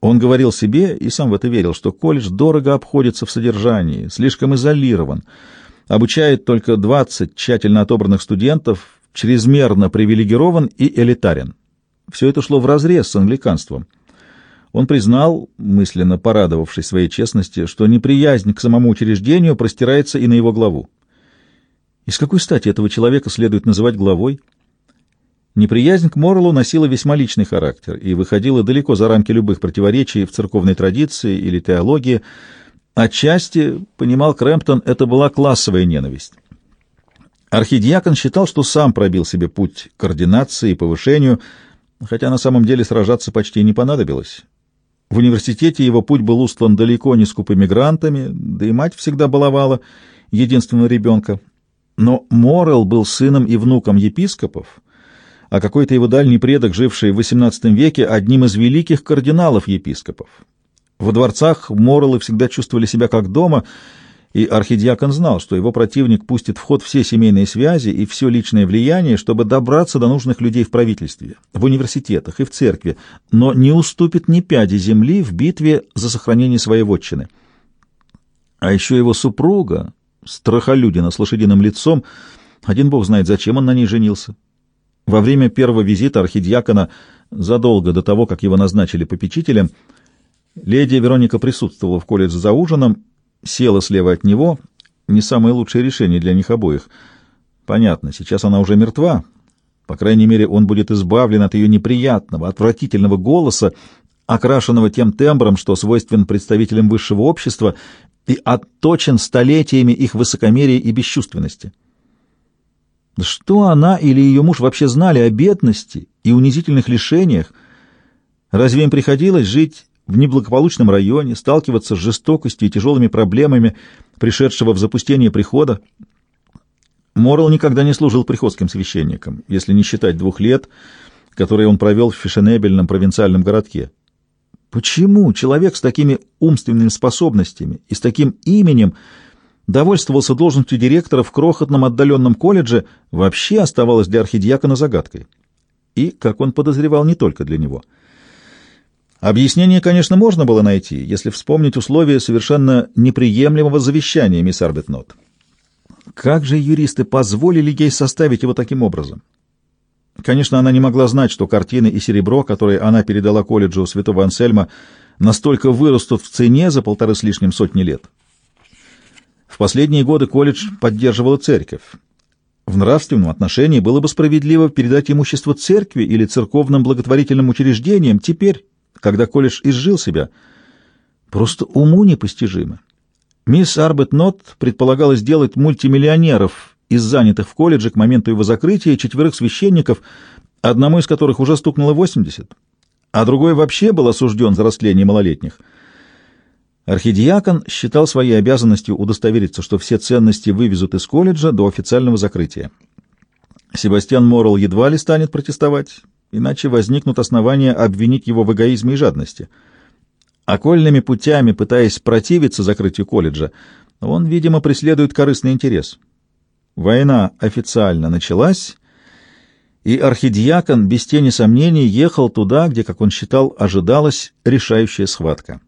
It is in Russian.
Он говорил себе, и сам в это верил, что колледж дорого обходится в содержании, слишком изолирован, обучает только 20 тщательно отобранных студентов, чрезмерно привилегирован и элитарен. Все это шло вразрез с англиканством. Он признал, мысленно порадовавшись своей честности, что неприязнь к самому учреждению простирается и на его главу. И с какой стати этого человека следует называть главой? Неприязнь к Морлу носила весьма личный характер и выходила далеко за рамки любых противоречий в церковной традиции или теологии. Отчасти, понимал Крэмптон, это была классовая ненависть. Архидиакон считал, что сам пробил себе путь к координации и повышению, хотя на самом деле сражаться почти не понадобилось. В университете его путь был устлан далеко не скупыми грантами, да и мать всегда баловала единственного ребенка. Но Морел был сыном и внуком епископов, а какой-то его дальний предок, живший в XVIII веке, одним из великих кардиналов епископов. Во дворцах Морелы всегда чувствовали себя как дома, и архидиакон знал, что его противник пустит в ход все семейные связи и все личное влияние, чтобы добраться до нужных людей в правительстве, в университетах и в церкви, но не уступит ни пяди земли в битве за сохранение своей вотчины. А еще его супруга, страхолюдина с лошадиным лицом, один бог знает, зачем он на ней женился. Во время первого визита архидиакона, задолго до того, как его назначили попечителем, леди Вероника присутствовала в колледже за ужином, села слева от него, не самое лучшее решение для них обоих. Понятно, сейчас она уже мертва. По крайней мере, он будет избавлен от ее неприятного, отвратительного голоса, окрашенного тем тембром, что свойствен представителям высшего общества, и отточен столетиями их высокомерия и бесчувственности. Что она или ее муж вообще знали о бедности и унизительных лишениях? Разве им приходилось жить в неблагополучном районе, сталкиваться с жестокостью и тяжелыми проблемами пришедшего в запустение прихода? Морал никогда не служил приходским священником, если не считать двух лет, которые он провел в фешенебельном провинциальном городке. Почему человек с такими умственными способностями и с таким именем довольствовался должностью директора в крохотном отдаленном колледже, вообще оставалось для архидиакона загадкой. И, как он подозревал, не только для него. Объяснение, конечно, можно было найти, если вспомнить условия совершенно неприемлемого завещания мисс Арбетнот. Как же юристы позволили ей составить его таким образом? Конечно, она не могла знать, что картины и серебро, которые она передала колледжу святого Ансельма, настолько вырастут в цене за полторы с лишним сотни лет. Последние годы колледж поддерживала церковь. В нравственном отношении было бы справедливо передать имущество церкви или церковным благотворительным учреждениям теперь, когда колледж изжил себя. Просто уму непостижимо. Мисс Арбет Нот предполагала сделать мультимиллионеров из занятых в колледже к моменту его закрытия четверых священников, одному из которых уже стукнуло 80, а другой вообще был осужден за растление малолетних — Архидиакон считал своей обязанностью удостовериться, что все ценности вывезут из колледжа до официального закрытия. Себастьян Моррелл едва ли станет протестовать, иначе возникнут основания обвинить его в эгоизме и жадности. Окольными путями, пытаясь противиться закрытию колледжа, он, видимо, преследует корыстный интерес. Война официально началась, и архидиакон без тени сомнений ехал туда, где, как он считал, ожидалась решающая схватка.